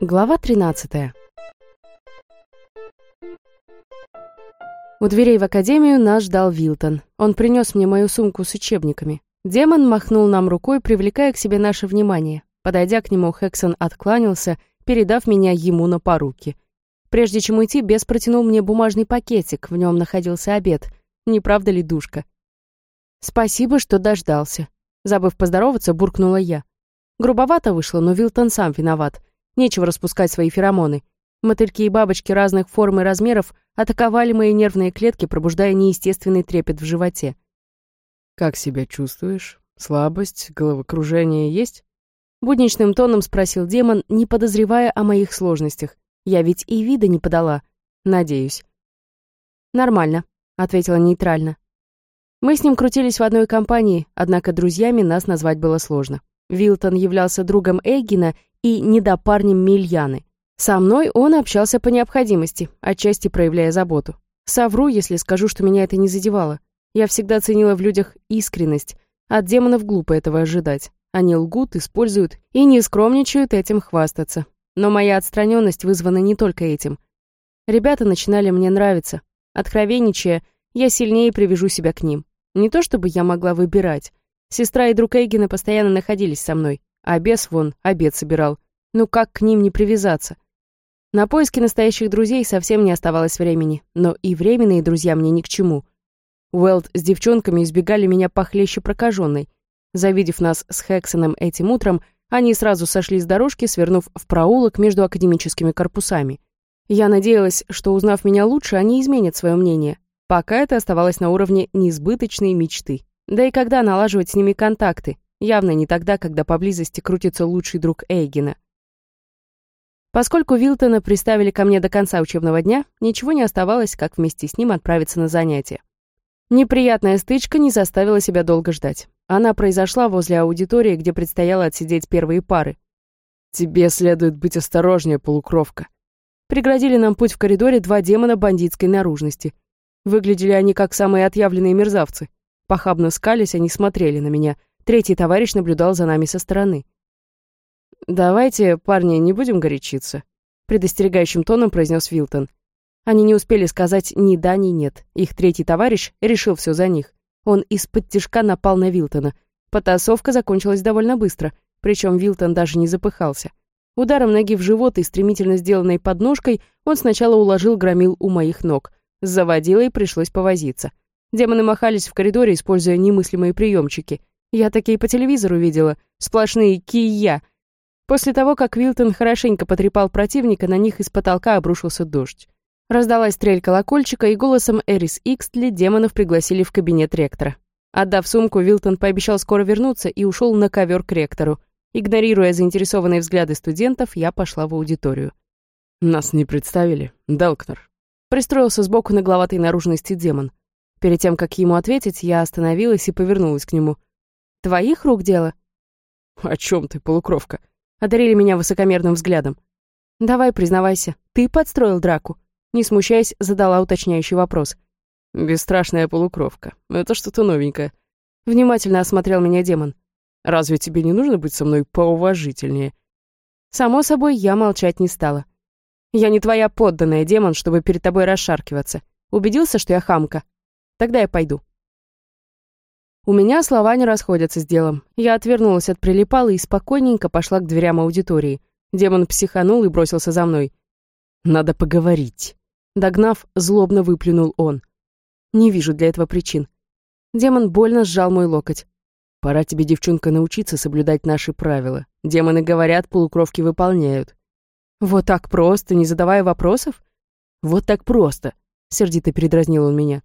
Глава 13. У дверей в академию нас ждал Вилтон. Он принес мне мою сумку с учебниками. Демон махнул нам рукой, привлекая к себе наше внимание. Подойдя к нему, Хексон откланялся, передав меня ему на поруки. Прежде чем уйти, бес протянул мне бумажный пакетик, в нем находился обед. Не правда ли, душка? «Спасибо, что дождался». Забыв поздороваться, буркнула я. Грубовато вышло, но Вилтон сам виноват. Нечего распускать свои феромоны. Мотыльки и бабочки разных форм и размеров атаковали мои нервные клетки, пробуждая неестественный трепет в животе. «Как себя чувствуешь? Слабость, головокружение есть?» Будничным тоном спросил демон, не подозревая о моих сложностях. Я ведь и вида не подала. Надеюсь. «Нормально», — ответила нейтрально. Мы с ним крутились в одной компании, однако друзьями нас назвать было сложно. Вилтон являлся другом Эггина и недопарнем Мильяны. Со мной он общался по необходимости, отчасти проявляя заботу. Совру, если скажу, что меня это не задевало. Я всегда ценила в людях искренность. От демонов глупо этого ожидать. Они лгут, используют и не скромничают этим хвастаться. Но моя отстраненность вызвана не только этим. Ребята начинали мне нравиться. Откровенничая, я сильнее привяжу себя к ним. Не то чтобы я могла выбирать. Сестра и друг Эйгена постоянно находились со мной. А бес вон обед собирал. Ну как к ним не привязаться? На поиски настоящих друзей совсем не оставалось времени, но и временные друзья мне ни к чему. Уэлд с девчонками избегали меня похлеще прокаженной. Завидев нас с Хексоном этим утром, они сразу сошли с дорожки, свернув в проулок между академическими корпусами. Я надеялась, что, узнав меня лучше, они изменят свое мнение. Пока это оставалось на уровне несбыточной мечты. Да и когда налаживать с ними контакты? Явно не тогда, когда поблизости крутится лучший друг Эйгена. Поскольку Вилтона приставили ко мне до конца учебного дня, ничего не оставалось, как вместе с ним отправиться на занятия. Неприятная стычка не заставила себя долго ждать. Она произошла возле аудитории, где предстояло отсидеть первые пары. «Тебе следует быть осторожнее, полукровка». Преградили нам путь в коридоре два демона бандитской наружности. Выглядели они как самые отъявленные мерзавцы. Похабно скались, они смотрели на меня — Третий товарищ наблюдал за нами со стороны. «Давайте, парни, не будем горячиться», — предостерегающим тоном произнес Вилтон. Они не успели сказать ни да, ни нет. Их третий товарищ решил все за них. Он из-под тишка напал на Вилтона. Потасовка закончилась довольно быстро, причем Вилтон даже не запыхался. Ударом ноги в живот и стремительно сделанной подножкой он сначала уложил громил у моих ног. С заводилой пришлось повозиться. Демоны махались в коридоре, используя немыслимые приемчики — я такие по телевизору видела. Сплошные кия. После того, как Вилтон хорошенько потрепал противника, на них из потолка обрушился дождь. Раздалась стрель колокольчика, и голосом Эрис Икстли демонов пригласили в кабинет ректора. Отдав сумку, Вилтон пообещал скоро вернуться и ушел на ковер к ректору. Игнорируя заинтересованные взгляды студентов, я пошла в аудиторию. «Нас не представили, Далкнер». Пристроился сбоку нагловатой наружности демон. Перед тем, как ему ответить, я остановилась и повернулась к нему. Твоих рук дело?» «О чем ты, полукровка?» Одарили меня высокомерным взглядом. «Давай, признавайся, ты подстроил драку?» Не смущаясь, задала уточняющий вопрос. «Бесстрашная полукровка. Это что-то новенькое». Внимательно осмотрел меня демон. «Разве тебе не нужно быть со мной поуважительнее?» Само собой, я молчать не стала. «Я не твоя подданная, демон, чтобы перед тобой расшаркиваться. Убедился, что я хамка? Тогда я пойду». У меня слова не расходятся с делом. Я отвернулась от прилипала и спокойненько пошла к дверям аудитории. Демон психанул и бросился за мной. «Надо поговорить». Догнав, злобно выплюнул он. Не вижу для этого причин. Демон больно сжал мой локоть. «Пора тебе, девчонка, научиться соблюдать наши правила. Демоны говорят, полукровки выполняют». «Вот так просто, не задавая вопросов?» «Вот так просто», — сердито передразнил он меня.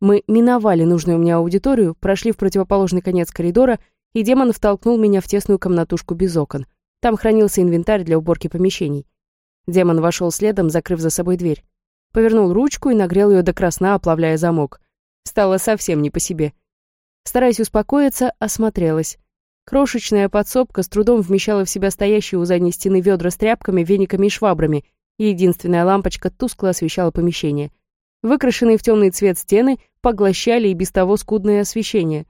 Мы миновали нужную мне аудиторию, прошли в противоположный конец коридора, и демон втолкнул меня в тесную комнатушку без окон. Там хранился инвентарь для уборки помещений. Демон вошел следом, закрыв за собой дверь. Повернул ручку и нагрел ее до красна, оплавляя замок. Стало совсем не по себе. Стараясь успокоиться, осмотрелась. Крошечная подсобка с трудом вмещала в себя стоящие у задней стены ведра с тряпками, вениками и швабрами, и единственная лампочка тускло освещала помещение. Выкрашенные в темный цвет стены поглощали и без того скудное освещение.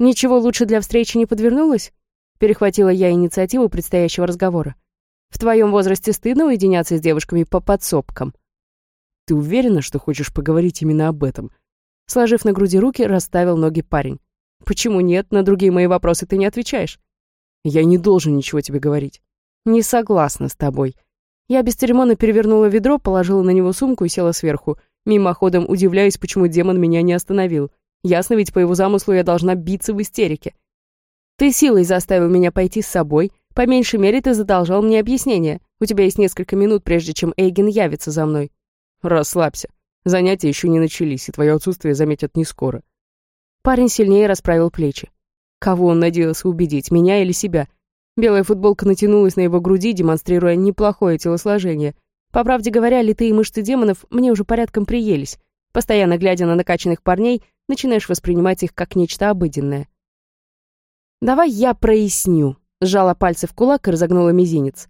«Ничего лучше для встречи не подвернулось?» Перехватила я инициативу предстоящего разговора. «В твоем возрасте стыдно уединяться с девушками по подсобкам?» «Ты уверена, что хочешь поговорить именно об этом?» Сложив на груди руки, расставил ноги парень. «Почему нет? На другие мои вопросы ты не отвечаешь». «Я не должен ничего тебе говорить». «Не согласна с тобой». Я бесцеремонно перевернула ведро, положила на него сумку и села сверху, мимоходом удивляясь, почему демон меня не остановил. Ясно ведь, по его замыслу я должна биться в истерике. «Ты силой заставил меня пойти с собой. По меньшей мере, ты задолжал мне объяснение. У тебя есть несколько минут, прежде чем Эйген явится за мной». «Расслабься. Занятия еще не начались, и твое отсутствие заметят не скоро. Парень сильнее расправил плечи. Кого он надеялся убедить, меня или себя? Белая футболка натянулась на его груди, демонстрируя неплохое телосложение. По правде говоря, литые мышцы демонов мне уже порядком приелись. Постоянно глядя на накачанных парней, начинаешь воспринимать их как нечто обыденное. «Давай я проясню», — сжала пальцы в кулак и разогнула мизинец.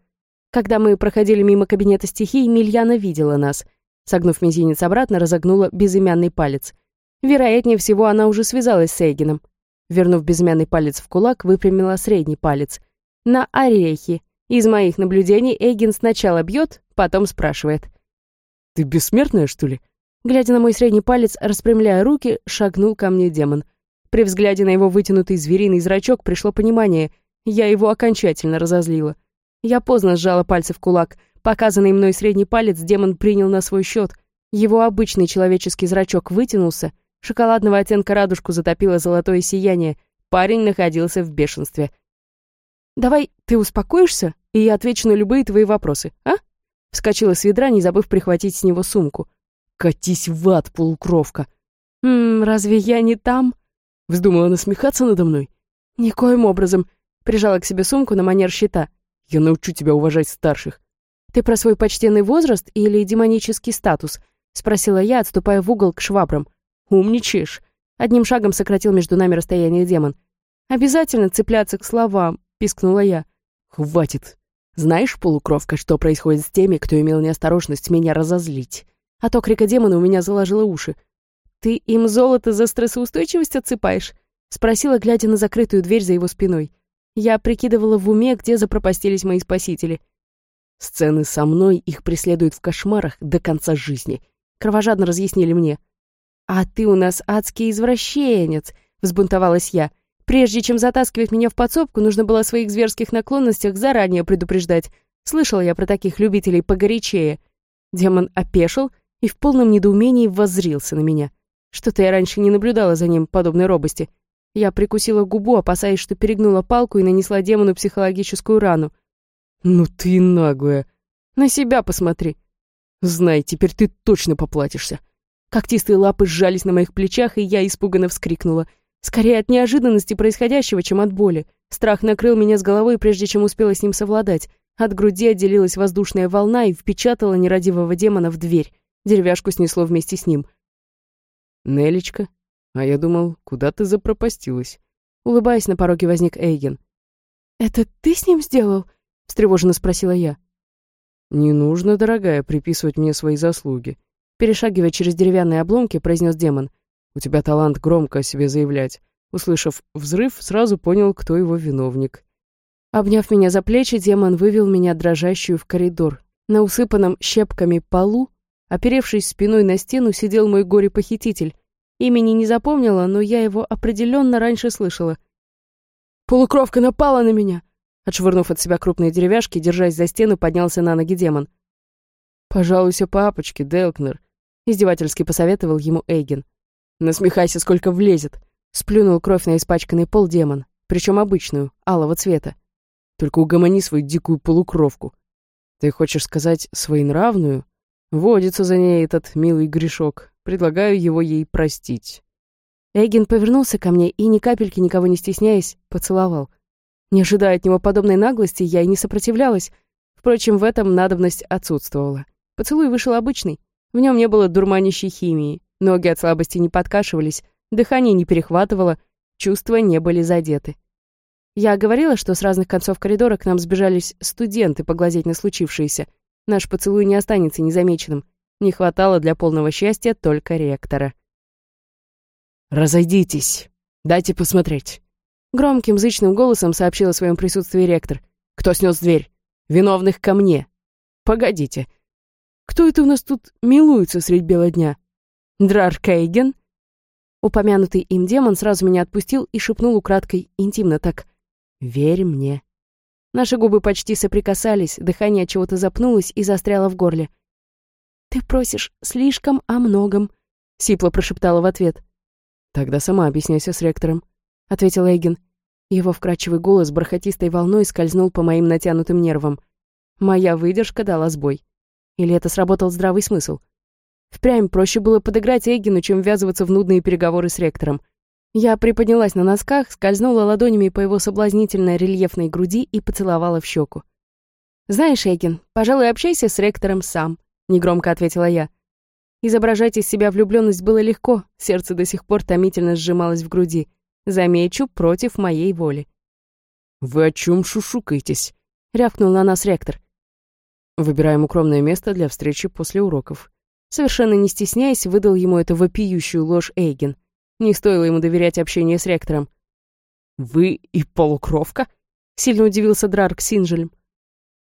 Когда мы проходили мимо кабинета стихий, Мильяна видела нас — Согнув мизинец обратно, разогнула безымянный палец. Вероятнее всего, она уже связалась с Эйгеном. Вернув безымянный палец в кулак, выпрямила средний палец. На орехи. Из моих наблюдений Эйген сначала бьет, потом спрашивает. «Ты бессмертная, что ли?» Глядя на мой средний палец, распрямляя руки, шагнул ко мне демон. При взгляде на его вытянутый звериный зрачок пришло понимание. Я его окончательно разозлила. Я поздно сжала пальцы в кулак — Показанный мной средний палец демон принял на свой счет. Его обычный человеческий зрачок вытянулся, шоколадного оттенка радужку затопило золотое сияние. Парень находился в бешенстве. «Давай ты успокоишься, и я отвечу на любые твои вопросы, а?» Вскочила с ведра, не забыв прихватить с него сумку. «Катись в ад, полукровка!» «Ммм, разве я не там?» Вздумала насмехаться надо мной? «Никоим образом». Прижала к себе сумку на манер щита. «Я научу тебя уважать старших. «Ты про свой почтенный возраст или демонический статус?» — спросила я, отступая в угол к швабрам. «Умничаешь!» — одним шагом сократил между нами расстояние демон. «Обязательно цепляться к словам», — пискнула я. «Хватит! Знаешь, полукровка, что происходит с теми, кто имел неосторожность меня разозлить?» А то крика демона у меня заложило уши. «Ты им золото за стрессоустойчивость отсыпаешь?» — спросила, глядя на закрытую дверь за его спиной. Я прикидывала в уме, где запропастились мои спасители. Сцены со мной их преследуют в кошмарах до конца жизни. Кровожадно разъяснили мне. «А ты у нас адский извращенец», — взбунтовалась я. «Прежде чем затаскивать меня в подсобку, нужно было о своих зверских наклонностях заранее предупреждать. Слышала я про таких любителей погорячее». Демон опешил и в полном недоумении воззрился на меня. Что-то я раньше не наблюдала за ним подобной робости. Я прикусила губу, опасаясь, что перегнула палку и нанесла демону психологическую рану. «Ну ты наглая. На себя посмотри. Знай, теперь ты точно поплатишься». Когтистые лапы сжались на моих плечах, и я испуганно вскрикнула. Скорее от неожиданности происходящего, чем от боли. Страх накрыл меня с головой, прежде чем успела с ним совладать. От груди отделилась воздушная волна и впечатала нерадивого демона в дверь. Деревяшку снесло вместе с ним. «Нелечка, а я думал, куда ты запропастилась?» Улыбаясь, на пороге возник Эйген. «Это ты с ним сделал?» встревоженно спросила я. «Не нужно, дорогая, приписывать мне свои заслуги», перешагивая через деревянные обломки, произнес демон. «У тебя талант громко о себе заявлять». Услышав взрыв, сразу понял, кто его виновник. Обняв меня за плечи, демон вывел меня дрожащую в коридор. На усыпанном щепками полу, оперевшись спиной на стену, сидел мой горе-похититель. Имени не запомнила, но я его определенно раньше слышала. «Полукровка напала на меня!» Отшвырнув от себя крупные деревяшки, держась за стену, поднялся на ноги демон. «Пожалуйся папочке, Делкнер», — издевательски посоветовал ему Эйген. «Насмехайся, сколько влезет», — сплюнул кровь на испачканный пол демон, причем обычную, алого цвета. «Только угомони свою дикую полукровку. Ты хочешь сказать своенравную? Водится за ней этот милый грешок. Предлагаю его ей простить». Эйген повернулся ко мне и, ни капельки никого не стесняясь, поцеловал — не ожидая от него подобной наглости, я и не сопротивлялась. Впрочем, в этом надобность отсутствовала. Поцелуй вышел обычный. В нем не было дурманящей химии. Ноги от слабости не подкашивались, дыхание не перехватывало, чувства не были задеты. Я говорила, что с разных концов коридора к нам сбежались студенты поглазеть на случившееся. Наш поцелуй не останется незамеченным. Не хватало для полного счастья только ректора. «Разойдитесь! Дайте посмотреть!» Громким зычным голосом сообщил о своем присутствии ректор. «Кто снес дверь? Виновных ко мне!» «Погодите! Кто это у нас тут милуется средь бела дня?» «Драр Кейген?» Упомянутый им демон сразу меня отпустил и шепнул украдкой, интимно так. «Верь мне». Наши губы почти соприкасались, дыхание чего-то запнулось и застряло в горле. «Ты просишь слишком о многом», — сипло прошептала в ответ. «Тогда сама объясняйся с ректором», — ответил Эйген. Его вкрадчивый голос бархатистой волной скользнул по моим натянутым нервам. Моя выдержка дала сбой. Или это сработал здравый смысл? Впрямь проще было подыграть Эйгену, чем ввязываться в нудные переговоры с ректором. Я приподнялась на носках, скользнула ладонями по его соблазнительной рельефной груди и поцеловала в щеку. «Знаешь, Эйген, пожалуй, общайся с ректором сам», негромко ответила я. Изображать из себя влюбленность было легко, сердце до сих пор томительно сжималось в груди. Замечу, против моей воли. «Вы о чем шушукаетесь?» — рявкнул на нас ректор. «Выбираем укромное место для встречи после уроков». Совершенно не стесняясь, выдал ему эту вопиющую ложь Эйген. Не стоило ему доверять общению с ректором. «Вы и полукровка?» — сильно удивился Драрк Синжелем.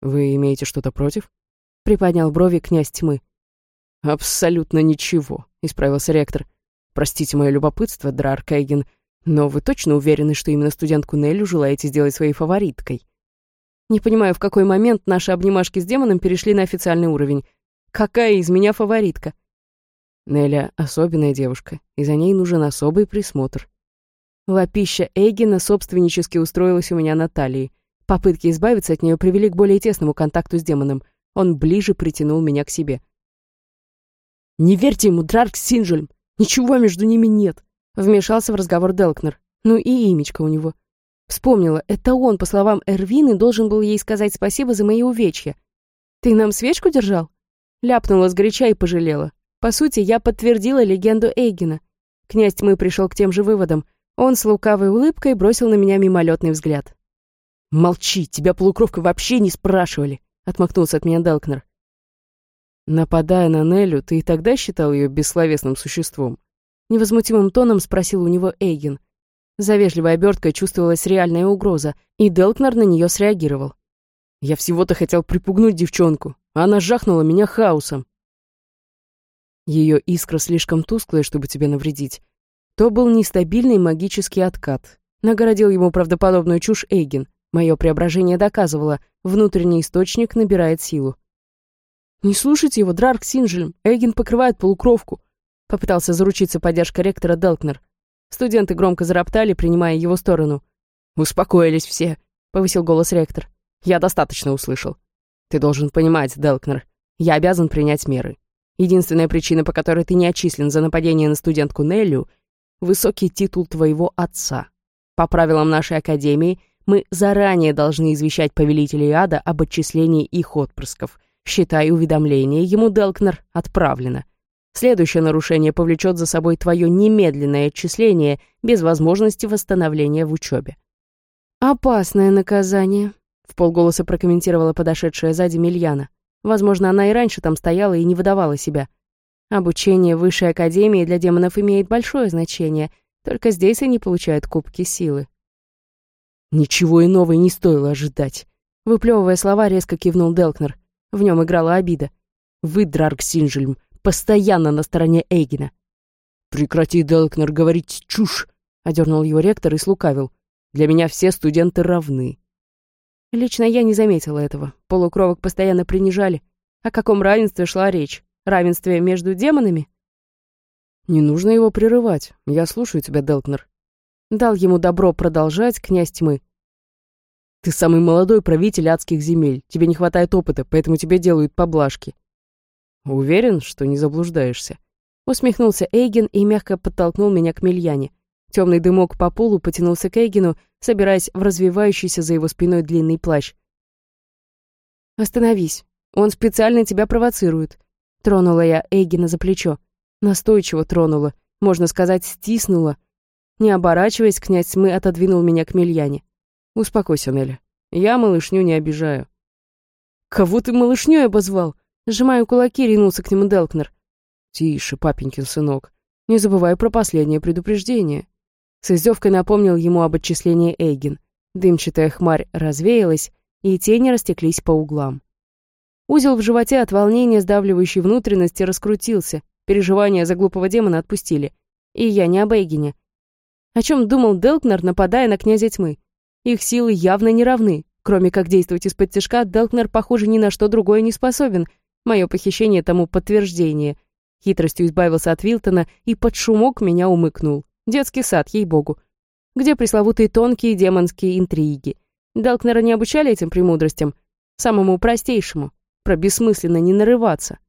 «Вы имеете что-то против?» — приподнял брови князь тьмы. «Абсолютно ничего», — исправился ректор. «Простите мое любопытство, Драр Кейген, но вы точно уверены, что именно студентку Неллю желаете сделать своей фавориткой?» Не понимаю, в какой момент наши обнимашки с демоном перешли на официальный уровень. Какая из меня фаворитка? Неля — особенная девушка, и за ней нужен особый присмотр. Лапища Эйгена собственнически устроилась у меня на талии. Попытки избавиться от нее привели к более тесному контакту с демоном — он ближе притянул меня к себе. «Не верьте ему, Драрк Синжельм! Ничего между ними нет!» Вмешался в разговор Делкнер. Ну и имечко у него. Вспомнила, это он, по словам Эрвины, должен был ей сказать спасибо за мои увечья. «Ты нам свечку держал?» Ляпнула сгоряча и пожалела. По сути, я подтвердила легенду Эйгена. Князь тьмы пришел к тем же выводам. Он с лукавой улыбкой бросил на меня мимолетный взгляд. «Молчи, тебя полукровка вообще не спрашивали!» отмахнулся от меня Делкнер. Нападая на Нелю, ты и тогда считал ее бессловесным существом? Невозмутимым тоном спросил у него Эйген. За вежливой оберткой чувствовалась реальная угроза, и Делкнер на нее среагировал. Я всего-то хотел припугнуть девчонку, а она жахнула меня хаосом. Ее искра слишком тусклая, чтобы тебе навредить. То был нестабильный магический откат. Нагородил ему правдоподобную чушь Эйген. Мое преображение доказывало, внутренний источник набирает силу. «Не слушайте его, Драрк Синжельм, Эгин покрывает полукровку», попытался заручиться поддержкой ректора Делкнер. Студенты громко зароптали, принимая его сторону. «Успокоились все», — повысил голос ректор. «Я достаточно услышал. Ты должен понимать, Делкнер, я обязан принять меры. Единственная причина, по которой ты не отчислен за нападение на студентку Неллю — высокий титул твоего отца. По правилам нашей академии, мы заранее должны извещать повелителей ада об отчислении их отпрысков. Считай уведомление ему, Делкнер, отправлено. Следующее нарушение повлечет за собой твое немедленное отчисление без возможности восстановления в учебе. «Опасное наказание», — в полголоса прокомментировала подошедшая сзади Мильяна. Возможно, она и раньше там стояла и не выдавала себя. Обучение в высшей академии для демонов имеет большое значение, только здесь они получают кубки силы. Ничего иного и не стоило ожидать. Выплевывая слова, резко кивнул Делкнер. В нем играла обида. Вы, Драрк Синжельм, постоянно на стороне Эйгена. Прекрати, Делкнер, говорить чушь, одернул его ректор и слукавил. Для меня все студенты равны. Лично я не заметила этого. Полукровок постоянно принижали. О каком равенстве шла речь? Равенстве между демонами? Не нужно его прерывать. Я слушаю тебя, Делкнер. Дал ему добро продолжать князь тьмы. «Ты самый молодой правитель адских земель. Тебе не хватает опыта, поэтому тебе делают поблажки». «Уверен, что не заблуждаешься?» Усмехнулся Эйген и мягко подтолкнул меня к Мильяне. Темный дымок по полу потянулся к Эйгену, собираясь в развивающийся за его спиной длинный плащ. «Остановись. Он специально тебя провоцирует». Тронула я Эйгена за плечо. Настойчиво тронула, можно сказать, стиснула, не оборачиваясь, князь тьмы отодвинул меня к Мильяне. «Успокойся, Неля. Я малышню не обижаю». «Кого ты малышнёй обозвал?» Сжимаю кулаки, ринулся к нему Делкнер. «Тише, папенькин сынок. Не забывай про последнее предупреждение». С издевкой напомнил ему об отчислении Эйген. Дымчатая хмарь развеялась, и тени растеклись по углам. Узел в животе от волнения, сдавливающей внутренности, раскрутился. Переживания за глупого демона отпустили. И я не об Эйгене. О чем думал Делкнер, нападая на князя тьмы? Их силы явно не равны. Кроме как действовать из-под тяжка, Делкнер, похоже, ни на что другое не способен. Мое похищение тому подтверждение. Хитростью избавился от Вилтона и под шумок меня умыкнул. Детский сад, ей-богу. Где пресловутые тонкие демонские интриги? Делкнера не обучали этим премудростям? Самому простейшему. Про бессмысленно не нарываться.